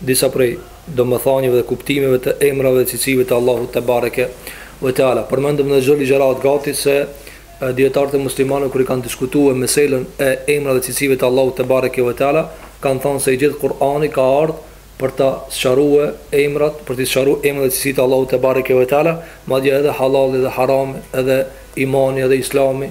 Disa prej domethënieve dhe kuptimeve të emrave dhe cilësive të Allahut te bareke ve teala. Përmendëm në çdo ligjëratë gati se dijetarët e muslimanëve kur i kanë diskutue meselën e emrave dhe cilësive të Allahut te bareke ve teala kanë thënë se i gjithë Kur'ani ka ardhë për t'i sqarue emrat, për t'i sqaru emrat dhe cilësitë e Allahut te bareke ve teala, madje edhe halali dhe harami, edhe imani edhe islami,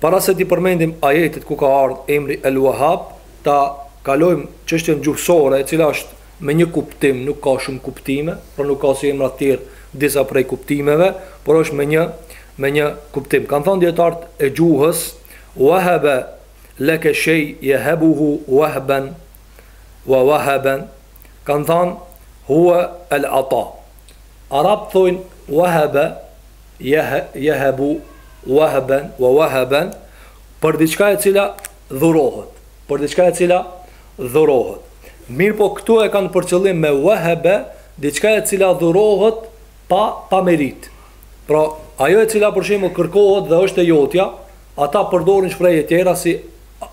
Para se t'i përmendim ajetet ku ka ardhur emri El-Wahhab, ta kalojmë çështjen gjuhësore e cila është me një kuptim, nuk ka shumë kuptime, pra nuk ka si emra të tjerë disa prej kuptimeve, por është me një me një kuptim. Kanë thënë dijetarët e gjuhës, Wahaba laka shay yahabuhu wahban wa wahaban. Kanë thënë huwa al-ata. Arabët thonë Wahaba Yahabu wahban wa wahaban për diçka e cila dhurohet, për diçka e cila dhurohet. Mirëpo këtu e kanë për qëllim me wahaba diçka e cila dhurohet pa pa meritë. Pra, ajo e cila për shembull kërkohet dhe është e jotja, ata përdorin shprehje tjera si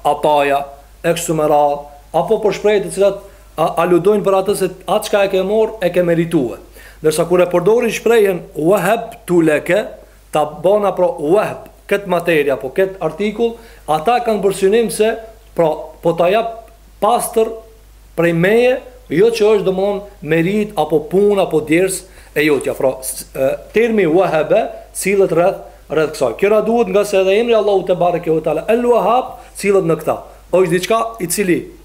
ataja, eksumera, apo për shprehje të cilat aludojnë për atë se atë çka e ke marrë e ke meritue. Ndërsa kur e përdorin shprehjen wahabtu laka, ta bëna pra wahb këtë materie apo këtë artikull, ata kanë për synim se pra po ta jap pastër prej meje, jo që është domthon meritë apo punë apo djersë e jotja. Pra termi wahaba sillet rreth rreth kësaj. Kjo na duhet ngase edhe emri i Allahut te bareke ve teala El Wahhab sillet në këtë. Është diçka i cili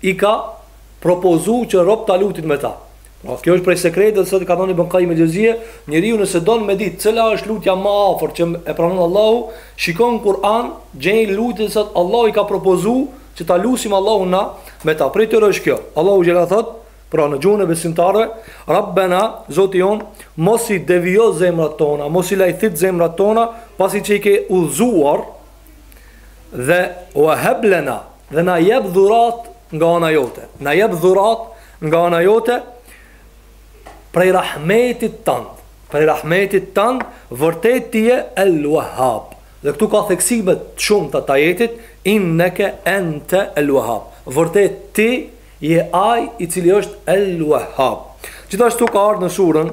i ka propozu që robt ta lutin me ta. Pra kjo është prej sekreteve se ka thënë Ibn Qayyim el-Jawziyy, njeriu nëse don me ditë cila është lutja më e afërt që e pranon Allahu, shiko n'Kur'an, gjej lutjet që Allahu i ka propozu që ta lutim Allahun na me ta. Prej tyre është kjo. Allahu xhele thotë, pra në gjuhën e besimtarëve, Rabbena, Zoti jonë, mos i devijo zemrat tona, mos i lajthit zemrat tona, pasi që i ke udhëzuar dhe wa hab lana Dhe na jep dhuratë nga ana jote. Na jep dhuratë nga ana jote prej rahmetit tënd. Prej rahmetit tënd vërtet ti je El Wahhab. Dhe këtu ka theksime të shumta të ajetit inneke ente El Wahhab. Vërtet ti je ai i cili është El Wahhab. Gjithashtu ka ardhur në surën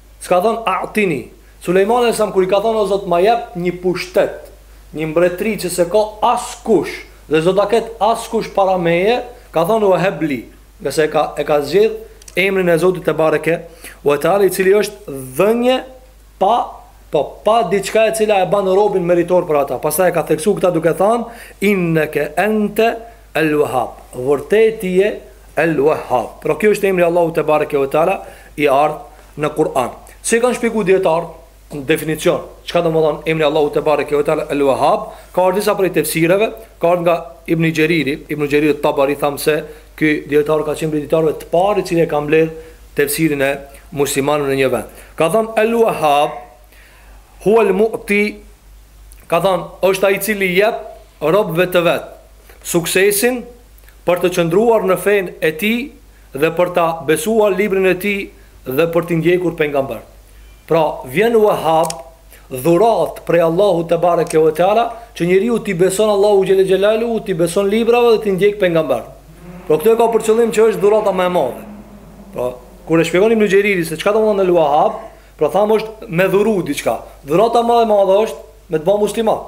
S'ka thënë a'tini. Sulejmani alejhi selam kur i ka thënë o Zot ma jep një pushtet, një mbretëri që s'e ka askush dhe s'do ta ketë askush para meje, ka thënë wa heb li, ngase e ka e ka zgjedh emrin e Zotit te bareke ue teala i cili është dhënie pa po pa diçka e cila e ban robin meritor për ata. Pastaj e ka theksu këta duke thënë inneke ente El Wahhab. Vërtet ti je El Wahhab. Pra kjo është emri i Allahut tebareke ve teala i ardh në Kur'an. Si kanë shpjeguar dijetarët në definicion, çka do të thonë emri i Allahut tebareke ve teala El Wahhab, ka ardhur disa prej tefsireve, ka ardhur nga Ibn Jeriri, Ibn Jeriri Tabari thamë se ky dijetar ka qenë prej dijetarëve të parë i cili e ka mbledh tefsirin e muslimanëve në një vend. Ka thënë El Wahhab huwa al-mu'ti ka thënë është ai i cili jep robëve të vet suksesin për të qëndruar në fenë e tij dhe për ta besuar librin e tij dhe për t'i ndjekur pejgamberët. Pra, vjen Wahhab, dhuratë prej Allahut tebareke ve teala, që njeriu t'i beson Allahut xhelle xhelaluhu, t'i beson librave dhe t'i ndjek pejgamberët. Pra, këtë e ka për qëllim që është dhurata më e madhe. Pra, kur e shpjegon Ibn Jeriri se çka do të thonë El Wahhab, pra thamë është me dhuru diçka. Dhurata më e madhe është me të bë musliman.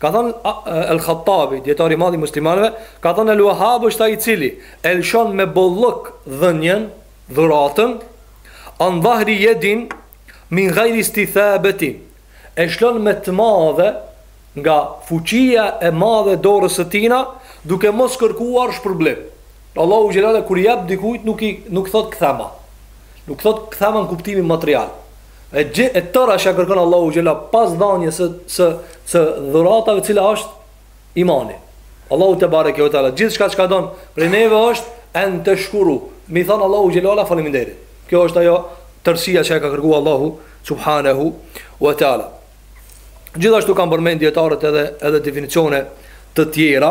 Ka thënë El-Khattabi, dijetari i madh i muslimanëve, ka thënë El-Wahhab është ai i cili e lëshon me bollëk dhënien, dhuratën, an dhahri yadin min ghayri istithabatin. E lshon me të madhe nga fuqia e madhe e dorës së tina, duke mos kërkuar shpërblim. Allahu xhelle kur jep dikujt nuk i nuk thot kthema. Nuk thot kthema në kuptimin material. E gjithë e tëra që kërkon Allahu xhelle pas dhënies së së së dhuratave të cilat është imani. Allahu tebareke ve teala gjithçka çka don prej neve është en të shkuru. Me i thanë Allahut xhelle ala faleminderit. Kjo është ajo tërësia që e ka kërkuar Allahu subhanahu wa taala. Gjithashtu kanë përmend dijetarët edhe edhe definicione të tjera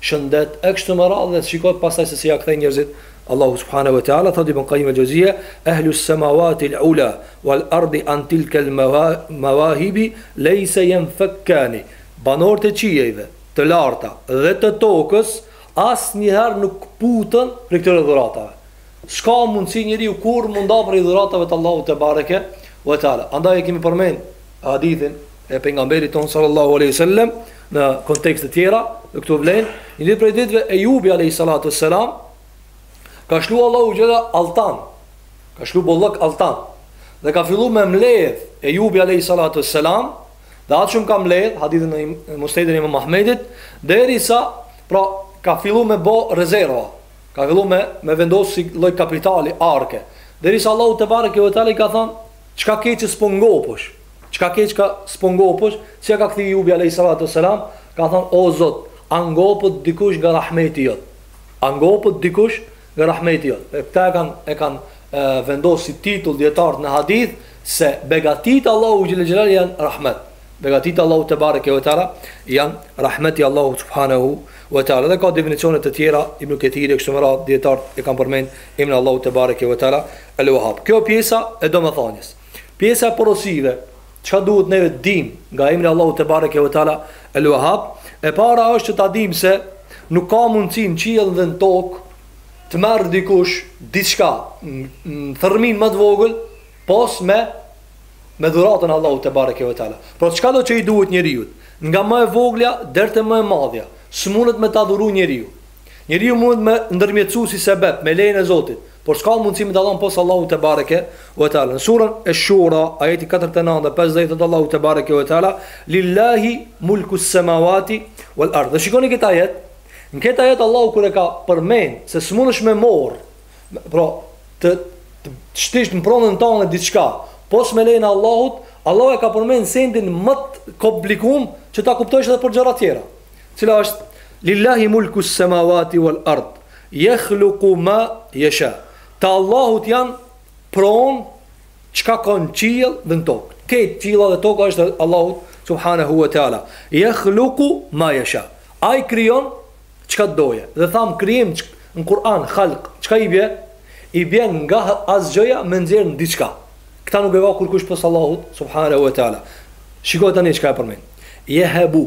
shëndet e kështu me radhë dhe shiko pastaj se si ia kthejnë njerëzit Allahut subhanahu wa taala thotë ibn Qayyim al-Jawziyyah ahlu as-samawati al-ula wal-ardi an tilka al-mawahib laysa yanfakkani banorët e qiejve të larta dhe të tokës asnjëherë nuk këputen prej këtyre dhuratave s'ka mundsi njeriu kurrë me u nda prej dhuratave të Allahut tebareke wa taala andaj e kemi përmend hadithin e pejgamberit ton sallallahu alaihi wasallam në kontekste të tjera, edhe këtu vlen, një ditë prej ditëve Ejubi alaihi salatu wassalam ka lshu Allahu xhelle altan. Ka lshu bollok altan. Dhe ka fillu me mledh Ejubi alaihi salatu wassalam, dhe atë shumë ka mledh hadithi në Musnedin e imam Ahmedit, derisa pra ka fillu me bë rezerva. Ka fillu me me vendos si lloj kapitali arke. Derisa Allahu tebareke ve teala ka thënë Çka ke që s'po ngopësh? Çka ke që s'po ngopësh? Si e ka kthy Ejubi a.s. Ka thonë, o Zot, a ngopët dikush nga rahmeti jot? A ngopët dikush nga rahmeti jot? E këta e kanë e kanë vendos si titull dijetarët në hadith, se begatit Allahut xhele xhelal janë rahmet. Begatit Allahut te bareke ve teala, janë rahmet i Allahut subhanahu wa taala dhe ka definicione të tjera Ibn Kathiri kështu me radhë dijetarët e kanë përmend emrin e Allahut te bareke ve teala Al-Wahhab. Kjo pjesa e domethënies. Pjesa e porosive, çka duhet neve të dimë nga emri i Allahut te bareke ve teala Al-Wahhab, e para është që ta dimë se nuk ka mundësi në qiell dhe në tokë të merr dikush diçka një thërmi më të vogël pos me me dhuratën e Allahut te bareke ve teala. Por çka do që i duhet njeriut, nga më e vogla deri te më e madhja, s'mundet me ta dhuru njeriu. Njeriu mundet me ndërmjetësu si sebep, me lejen e Zotit, por s'ka mundësi me ta dhon pos Allahut te bareke ve teala. Në surën Esh-Shura, ajeti katërdhjetë e nëntë dhe pesëdhjetë thotë Allahu te bareke ve teala, Lillahi mulkus semawati wal ard. Dhe shikoni këtë ajet, në këtë ajet Allahu kur e ka përmend se s'mundesh me marr, pra të të shtish në pronën tonde diçka, pos me lejen e Allahut, Allahu e ka përmend sendin më të komplikuar që ta kuptosh edhe për gjëra të tjera. Cila është Lillahi mulku semawati wal ard, yakhluqu ma yasha. Të Allahut janë pronë çka ka në qiell dhe në tokë. Krejt qiella dhe toka është e Allahut subhanahu wa taala. Yakhluqu ma yasha. Ai krijon çka doje. Dhe tham krijim në Kur'an khalq, çka i bie? I bie nga asgjëja me nxjerr diçka. Këta nuk e ka kurkush pos Allahut subhanahu wa taala. Shikoj tani çka e përmend. Yahabu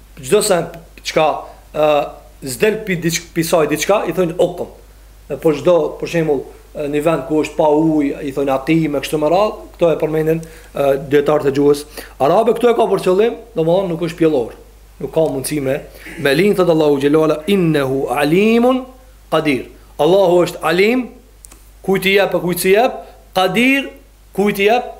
Çdo sen çka që s'del pi diç pi saj diçka i thonë ukum. Po çdo për shembull një vend ku është pa ujë i thonë akim e kështu me radh, këto e përmendin dijetarët e gjuhës arabe këtu e ka për qëllim, domethënë nuk është pjellor. Nuk ka mundësi me me lin thot Allahu xhelala innehu alimun qadir. Allahu është alim, kujt i jep e kujt s'i jep, qadir Kujt i jep?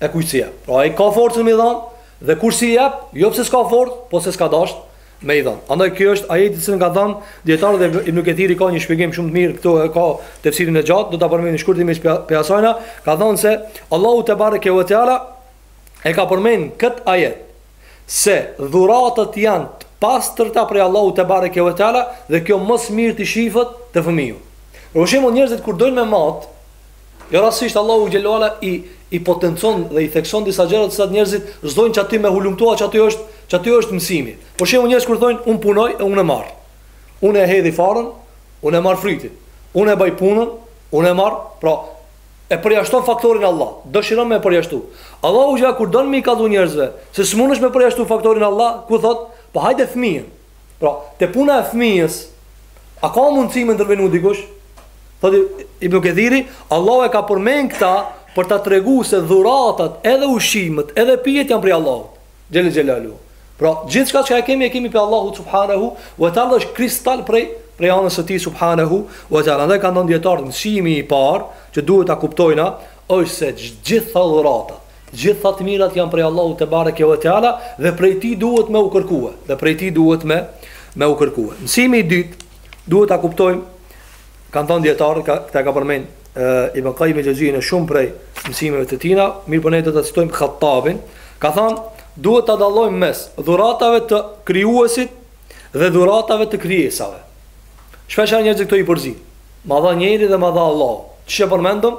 E kujt s'i jep? Pra ai ka forcën me i dhon dhe kujt s'i jep, jo pse s'ka forcë, po se s'ka dashur me i dhon. Andaj ky është ajeti për cilin kan thën dijetar dhe Ibn Kathiri ka një shpjegim shumë të mirë këtu e ka tefsirin e gjatë, do ta përmendim shkurtimisht pe asajna, ka thënë se Allahu te bareke ve teala e ka përmend kët ajet se dhuratat janë të pastërta prej Allahut te bareke ve teala dhe kjo më së miri shifet te fëmija. Për shembull njerëzit kur dojnë me mat, Jo rastësisht Allahu xhelle ve ala i i potencon dhe i thekson disa gjëra të cilat njerëzit s'dojnë që aty me hulumtua që aty është që aty është mësimi. Për shembull njerëz kur thonë un punoj e unë marr. Unë e hedhi farën, unë e marr frytin. Unë e baj punën, unë e marr, pra e përjashton faktorin Allah. Dëshiron me e përjashtu. Allahu xhelalu kur don me i kallu njerëzve, se s'mundet me përjashtu faktorin Allah, ku thot, pa hajde fëmijën. Pra, te puna e fëmijës, a ka mundësi me ndërvenu dikush? Thot Ibn Kathiri, Allahu e ka përmen këta për ta tregu se dhuratat, edhe ushqimet, edhe pijet janë prej Allahut. Xhelle xhelaluhu. Pra, gjithçka që e kemi e kemi prej Allahut subhanahu wa taala është kristal prej prej anës së tij subhanahu wa taala. Dhe kanë thon dijetarët mësimi i parë që duhet ta kuptojna është se gjitha dhuratat Gjitha të mirat janë prej Allahut te bareke ve teala dhe prej tij duhet me u kërkue, dhe prej tij duhet me me u kërkue. Mësimi i dytë duhet ta kuptojmë kan thon dijetarët këta e ka përmend Ibn Kajim el-Xhevzijje në shumë prej mësimeve të tina, mirëpo ne do ta citojmë Khattabin, ka thon duhet ta dallojmë mes dhuratave të krijuesit dhe dhuratave të krijesave. Shpeshherë njerëzit këto i përzin. Ma dha njeri dhe ma dha Allahu. Ç'e përmendëm?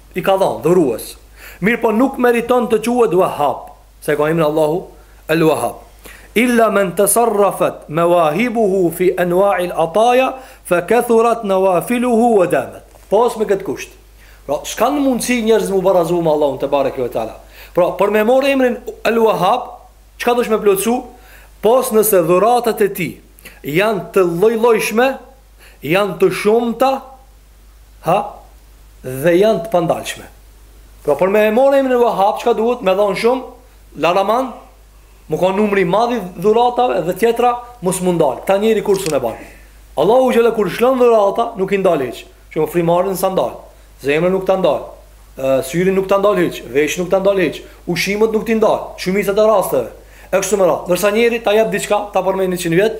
i ka dhanë dhurues. Mirëpo nuk meriton të quhet Wahhab, se ky emri i Allahut El-Wahhab. Illa men tasarrafat mawahibuhu fi anwa'i al-ataya fa kathurat nawafiluhu wa damat. Pos me këtë kusht. Pra, s'kanë mundësi njerëzit mu barazu me Allahun te bareke ve teala. Pra, për me morr emrin El-Wahhab, çka don me plotësu? Pos nëse dhuratat e tij janë të lloj-llojshme, janë të shumta, Ha? Dhe janë të pandalshme. Pra për me e morë emrin el Wahab, çka duhet? Me dhonë shumë, laraman, me kon numri i madh i dhuratave dhe tjetra, mos m'u ndalë. Këta njeri kurrë s'mun e ban. Allahu xhelle kur lshon dhurata, nuk i ndal hiç. Qe frymëmarrjen s'e ndal. Zemrën nuk ta ndal. Syrin nuk ta ndal hiç. Veshin nuk ta ndal hiç. Ushqimet nuk t'i ndal. Shumicën e rasteve. E kështu me radhë. Ndërsa njeri ta jep diçka, ta përmend 100 vjet,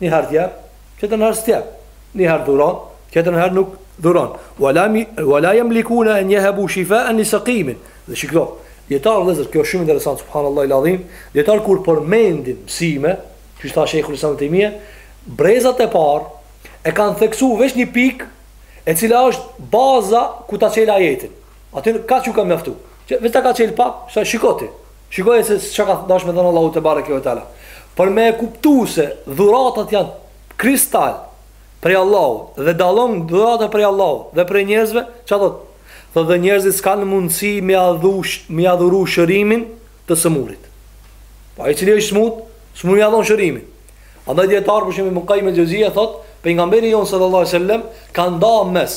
Një herë të jep, tjetër herë s'tjep. Një herë dhuron, tjetër herë nuk dhuron. Wala wala yamlikuna an yahabu shifaan li saqimin. Dhe shikoni, dijetarët vëllezër, kjo është shumë interesant subhanallahu alazim. Dijetarët kur përmendin mësime, siç tha Sheikhul Islam Ibn Tejmije, brezat e parë e kanë theksuar veç një pikë e cila është baza ku ta çel ajetin. Aty ka çu ka mjaftu. Që vetë ka çel pa, sa shikoti. Shikoje se çka ka dashur me thënë Allahu te bareke ve teala. Për me e kuptu se dhuratat janë kristal prej Allahut dhe dallon dhurata prej Allahut dhe prej njerëzve, çka thotë? Thotë dhe njerëzit s'kanë mundësi me ia dhu, me ia dhuru shërimin të sëmurit. Pra ai i cili është smut, s'mun me ia dhon shërimin. Andaj dijetarët për shembull Ibn Kajim el-Xhevzijje thotë, pejgamberi jon sallallahu alaihi wasallam ka nda mes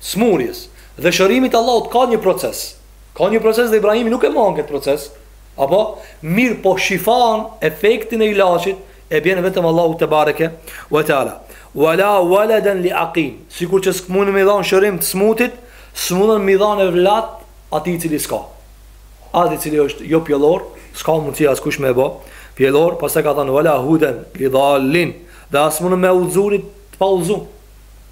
smurjes dhe shërimit të Allahut ka një proces. Ka një proces dhe Ibrahimi nuk e mohon këtë proces. Apo, mirëpo shifan efektin e ilaçit e bjen vetëm Allahu tebareke ve teala. Wala waladan li aqim. Sikur që s'mund me i dhon shërim të smutit, s'mund me i dhon evlat atij i cili s'ka. Atij i cili është jo pjellor, s'ka mundësi askush me e bë pjellor, pastaj ka thënë wala hudan li dallin. Dhe as mund me udhëzu të paudhëzuar.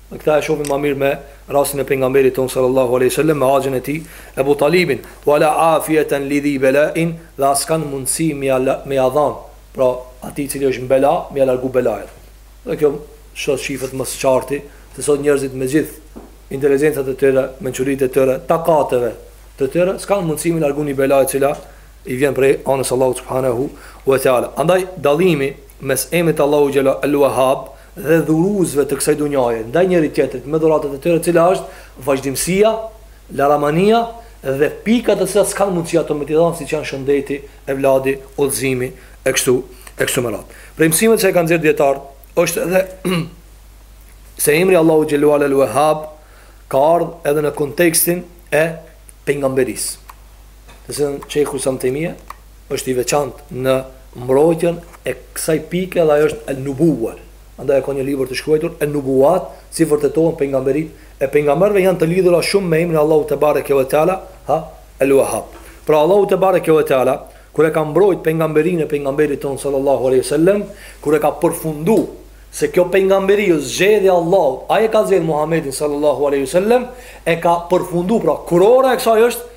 Dhe këtë e shohim më mirë me rastin e pejgamberit ton sallallahu alaihi wasallam me axhin e tij Ebu Talibin, wala afiyatan li dhi bala'in, dhe as kanë mundësi me ia me ia dhën, pra atij i cili është në bela, me ia largu belajet. Dhe kjo sot shifet më së qarti, se sot njerëzit me gjithë inteligjencat e tyre, mençuritë e tyre, takateve të tyre, s'kanë mundësi me largu një bela e cila i vjen prej anës Allahu subhanahu wa taala. Andaj dallimi mes emrit Allahu xhele el-Wahhab dhe dhuruesve të kësaj dunjaje ndaj njëri-tjetrit me dhuratat e tyre, e cila është vazhdimësia, laramania dhe pikat të cilat s'kanë mundësi ato me t'i dhanë siç janë shëndeti, evladi, udhëzimi e kështu e kështu me radhë. Prej mësimeve që e kanë nxjerrë dijetarët është edhe se emri Allahu xhele ue ala al-Wahhab ka ardhur edhe në kontekstin e pejgamberisë. Të cilën Sheikhul Islam Ibn Tejmije është i veçantë në mbrojtjen e kësaj pike dhe ajo është El Nubuwe, andaj e ka një libër të shkruajtur El Nubuwat, si vërtetohen pejgamberitë e pejgamberëve janë të lidhura shumë me emrin Allahu tebareke ve teala, ha, El Wahhab. Pra Allahu tebareke ve teala kur e ka mbrojt pejgamberinë e pejgamberit tonë sallallahu alejhi ve sellem, kur e ka përfundu se kjo pejgamberi është zgjedhja e Allahut, ai e ka zgjedh Muhamedin sallallahu alejhi ve sellem, e ka përfundu, pra kurora e kësaj është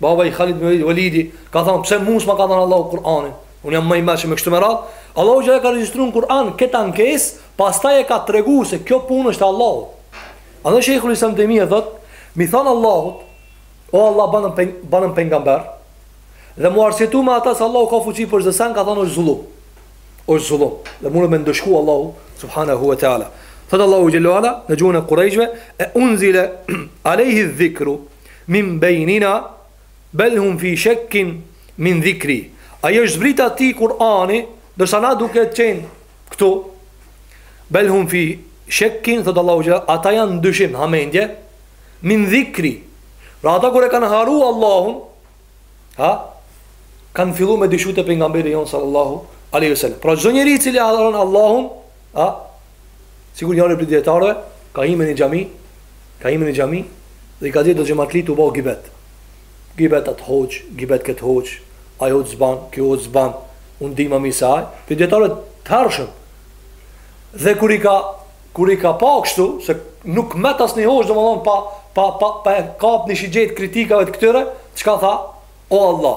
Baba i Khalid ibn Walidit ka thënë pse mua s'ma ka dhënë Allahu Kur'anin? Unë jam më i moçëm e kështu me radhë. Allahu që e ka regjistruar në Kur'an këtë ankesë, pastaj e ka treguar se kjo punë është e Allahut. Andaj Sheikhul Islam Ibn Tejmije thotë, me i thanë Allahut, O Allah banëm, peng, banëm pejgamber Dhe m'u arsyetu me atë se Allahu ka fuqi për çdo sen Ka thonë është zullum është zullum Dhe mun me ndëshku Allahu Subhanahu wa ta'ala Thotë Allahu xhele ue ala Në gjuhën e kurejshve E unzile alejhi dhikru Min bejnina bel hum fi shekkin min dhikri. A i është zbrit atij Kur'ani, ndërsa na duke qenë këtu bel hum fi shekkin thot Allahu xhele ue ala, ata janë në dyshim, hamendje min dhikri. Pra ata kur e kanë harru Allahun, ha? Kanë filluar me dyshu te pejgamberi jon sallallahu alaihi wasallam. Pra çdo njeri i cili harron Allahun, A, sikur njëri prej dijetarëve, ka hi në xhami, ka hi në xhami, dhe i ka gjetur xhematlit tu bë gibet. Gibet atë hoxhë, gibet këtë hoxhë, ai hoxhë s'ban, ky hoxhë s'ban, unë di më mirë se ai, prej dijetarëve të hershëm. Dhe kur i ka kur i ka pa kështu, se nuk met asnjë hoxhë domethënë pa pa pa pa e kap ni shigjetë e kritikave të këtyre, çka tha? O Allah,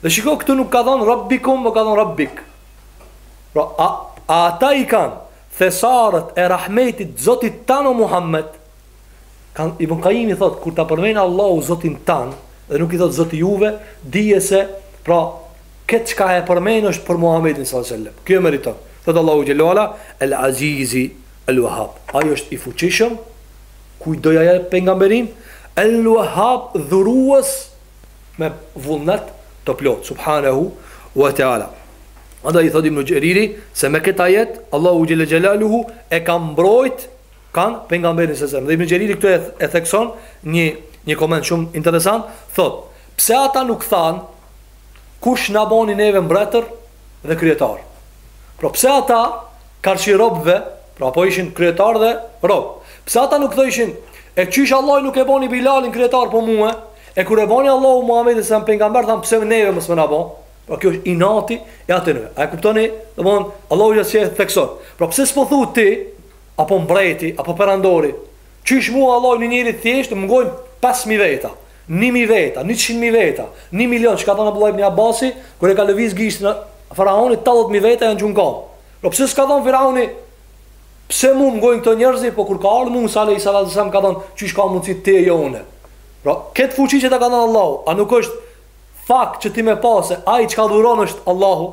Dhe shiko këtu nuk ka thënë Rabbikum, po ka thënë Rabbik. Pra, a, a ata i kanë thesarët e rahmetit Zotit tand o Muhammed? Kan, Ibn Kajimi thotë, kur ta përmend Allahu Zotin tand, dhe nuk i thotë Zoti juve, dije se, pra, këtë çka e përmend është për Muhammedin s.a.s. Kjo e meriton. Thotë Allahu xhelle ue ala, El Azizi, El Wahab. Ai është i fuqishëm, kujt do ja jep pejgamberinë, El Wahab dhuruës me vullnet të plotë subhanehu wa teala andaj thotë ibn Xheriri se me këtë ajet Allahu xhelle xhelaluhu e ka mbrojt kënd pejgamberin sa selam dhe ibn Xheriri këtu e, e thekson një një koment shumë interesant thotë pse ata nuk thanë kush na boni neve mbretër dhe kryetarë pra pse ata Karshi robëve, pra po ishin kryetar dhe rob. Pse ata nuk thoshin, e qysh Allahu nuk e boni Bilalin kryetar po mua, e kur e boni Allahu Muhamedin sa pejgamber thanë pse neve mos më na bo? Pra kjo është inati i atyre. A e kuptoni? Domthon Allahu ja sjell thekson. Pra pse s'po thu ti apo mbreti apo perandori? Qysh mua Allahu një njeri të thjeshtë më ngojnë 5000 veta. Një mijë veta, njëqind mijë veta, një milion, çka ka thanë Abdullah ibn Abasi, kur e ka lëviz gishtin faraoni, tetëdhjetë mijë veta janë gjunjëzu. Pra pse s'ka thënë faraoni pse mu më ngojnë këto njerëzi, po kur ka ardhur Musa alayhi salatu selam ka thënë qysh ka mundësi ti e jo unë. Pra këtë fuqi që ta ka dhënë Allahu, a nuk është fakt që ti me pa se ai çka dhuron është Allahu?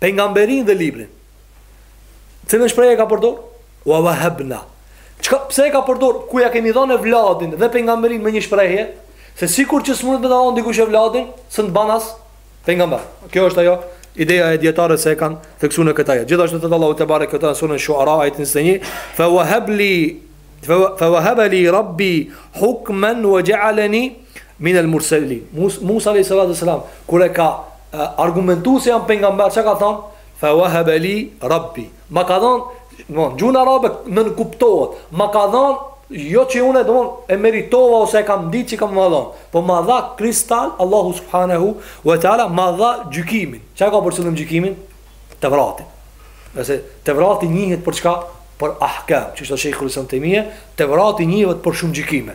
pejgamberin dhe librin. Cilën shprehje e ka përdor? Wa wahabna. Çka pse e ka përdor? Ku ja kemi dhënë evladin dhe pejgamberin me një shprehje se sikur që s'mundet me ta dhënë dikush evladin, s'të ban as pejgamber. Kjo është ajo ideja e dijetarëve se e kanë theksuar në këtë ajet. Gjithashtu thot Allahu tebareke ue teala suren Shuara ayat 21, fa wahabli fa wahabli rabbi hukman wa ja'alani min al-mursalin. Musa alayhi salatu wasalam kur e ka argumentu se jam pejgamber, çka ka thënë? Fa wahaba li rabbi. Ma ka dhënë, domethënë në gjuhën arabe nënkuptohet. Ma ka dhënë jo që unë domethënë e meritova ose e kam ditë që ka me ma dhënë, po ma dha kristal Allahu subhanahu wa taala ma dha gjykimin. Çka ka për qëllim gjykimin? Tevratin. Se Tevrati njihet për çka? Për ahkam, siç thotë shejhul Islam Tejmije, Tevrati njihet për shumë gjykime.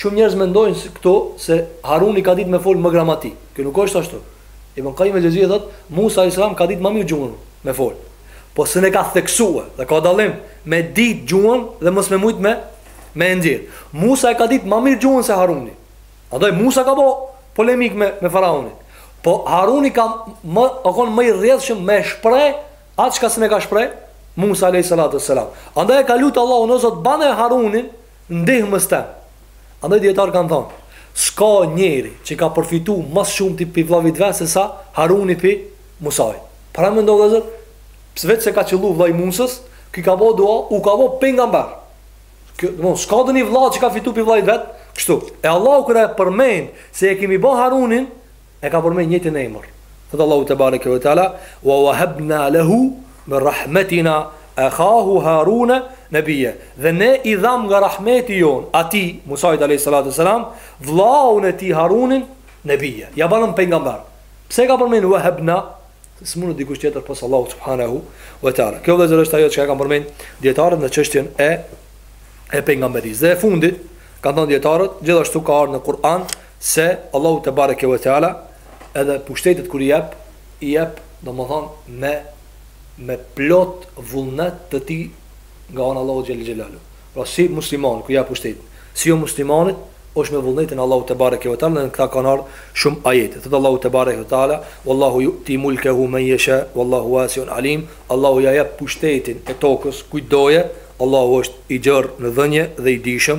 Shumë njerëz mendojnë këtu se Haruni ka ditë me fol më gramatik. Kjo nuk është ashtu. Ibn Qayyim el-Juzeyri thotë, Musa alayhis salam ka ditë më mirë gjuhën me fol. Po s'e ka theksuar dhe ka dallim me ditë gjuhën dhe mos me mujt me e nxjerr. Musa e ka ditë më mirë gjuhën se Haruni. Andaj Musa ka bë polemik me me faraonin. Po Haruni ka më ka kon më i rrjedhshëm me shpreh atë çka s'ne ka shpreh Musa alayhis salam. Andaj ka lut Allahun o Zot bane Harunin ndihmës tem. Andaj dijetarë kanë thanë, S'ka njeri që ka përfitu ma shumti pi vllavit vet se sa Haruni pi Musait. Paramendo vëllezër, pse veç se ka qëllu vllai Musës, ky ka bo dua, e ka bo pejgamber. Kjo, s'ka doni vlla që ka fitu pi vllait vet, kështu. E Allahu kur e përmend se e kemi bo Harunin, E ka përmend njëjtin emër. Thot Allahu te bareke ve teala, "Wa wahabna lehu min rahmetina akhahu Haruna nabiyya." Dhe ne i dhamë nga rahmeti jon atij, Musait alejhi salatu ve selam, vëllaun e tij Harunin nebije. Ja banëm pejgamber. Pse e ka përmend wahabna? Se s'mundet dikush tjetër pos Allahut subhanahu ve teala. Kjo vëllezër është ajo që e kanë përmend dietarët në çështjen e e pejgamberisë. Dhe e fundit, kanë thënë dietarët, gjithashtu ka ardhur në Kur'an Se Allahu te bareke ve teala edhe pushtetet kur i jep, i jep domethënë me me plot vullnet të tij nga ana e Allahut xhel xhelalu. Pra si muslimanit kur i jep pushtetin, si jo muslimanit është me vullnetin e Allahut te bareke ve teala dhe në këta kanë ardhur shumë ajete. Thotë Allahu te bareke ve teala, "Wallahu yu'ti mulkehu men yasha, wallahu wasi'un alim." Allahu ia jep pushtetin e tokës kujt doj, Allahu është i gjerë në dhënie dhe i dijshëm.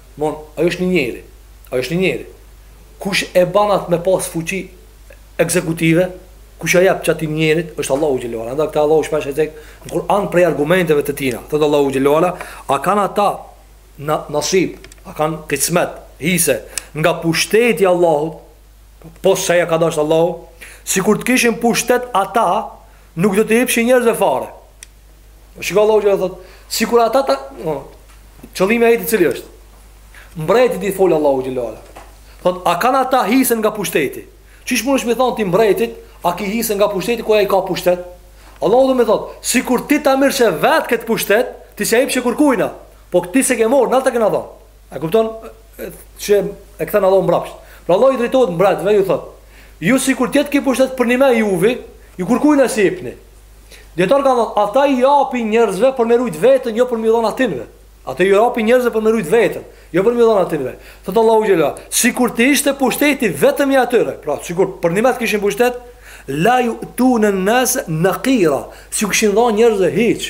Mon, ai është një njeri. Ai është një njeri. Kush e ban atë me pas fuqi ekzekutive, kush ja jep qatij njerit, është Allahu xhelle ve ala. Andaj këtë Allahu shpesh e cek në Kur'an prej argumenteve të tina. Thot Allahu xhelle ve ala, a kanë ata na, nasib, a kanë kismet, hise nga pushteti i Allahut, po sa ja ka dash Allahu, sikur të kishin pushtet ata, nuk do të jepshin njerëzve fare. Shiko Allahu qysh thot, sikur ata ta, no, qëllimi ai i cili është. Mbretit i fol Allahu xhelalu. Thot, a kanë ata hise nga pushteti? Qysh mundesh me thon ti mbretit, a ke hise nga pushteti kur ai ka pushtet? Allahu do me thon, sikur ti ta mirshe vet kët pushtet, ti s'e jipshe kurkujna. Po ti s'e ke marr, na ta kena dhon. A kupton? Qe e kthen Allahu mbrapsht. Pra Allahu i drejtohet mbretëve, ju thot, ju sikur t'i kishit pushtet përnjime juve, ju kurkujna s'i jipni. Dijetarët kanë thonë, ata i japin njerëzve për me rujt veten, jo për me dhonë atynve. Ata i japin njerëzve për me rujt veten, jo për me dhonë atynve. Thotë Allahu Xhela, sikur të ishte pushteti vetëm i atyre, pra, sikur përnjimend të kishin pushtet, la ju'tunen nase nekira, s'ju kishin dhonë njerëzve hiç.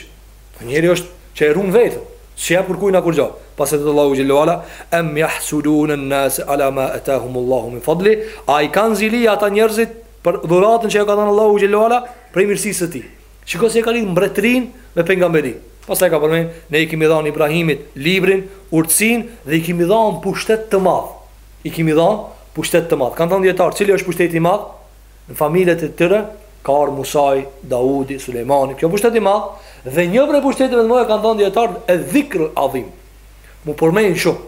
Po njeriu është që e run veten, si e përkuj në kurgjo. Pastaj thotë Allahu Xhela, em jahsudunen nase ala ma etahumullahu min fadlih, a i kanë zili ata njerëzit për dhuratën që e ka dhënë Allahu Xhela, Prej mirësisë së Tij. Shiko si e ka lidh mbretërinë me pejgamberinë. Pastaj ka përmend, Ne i kemi dhanë Ibrahimit Librin, urtësinë, dhe i kemi dhanë pushtet të madh. I kemi dhanë pushtet të madh. Kanë thënë dijetarët, cili është pushteti i madh? Në familjet e tyre ka ardh Musai, Daudi, Sulejmani, kjo pushtet i madh. Dhe një prej pushteteve të mëdha kanë thënë dijetarët, Edh-Dhikrul Adhim, m'u përmend shumë.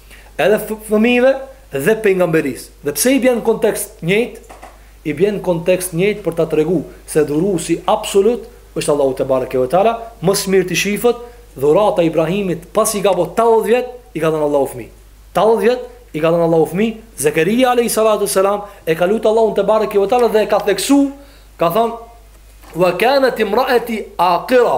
edhe fëmijëve dhe pejgamberisë. Dhe pse i bjen në kontekst të njëjtë? I bjen në kontekst të njëjtë për ta treguar se dhuruesi absolut është Allahu tebareke ve teala, më së miri shifet, dhurata e Ibrahimit pasi ka bërë 80 vjet, i ka dhënë Allahu fëmijë. 80 vjet i ka dhënë Allahu fëmijë, Zakaria alayhi salatu selam e ka lut Allahun tebareke ve teala dhe e ka theksu, ka thënë wa kanat imra'ati aqira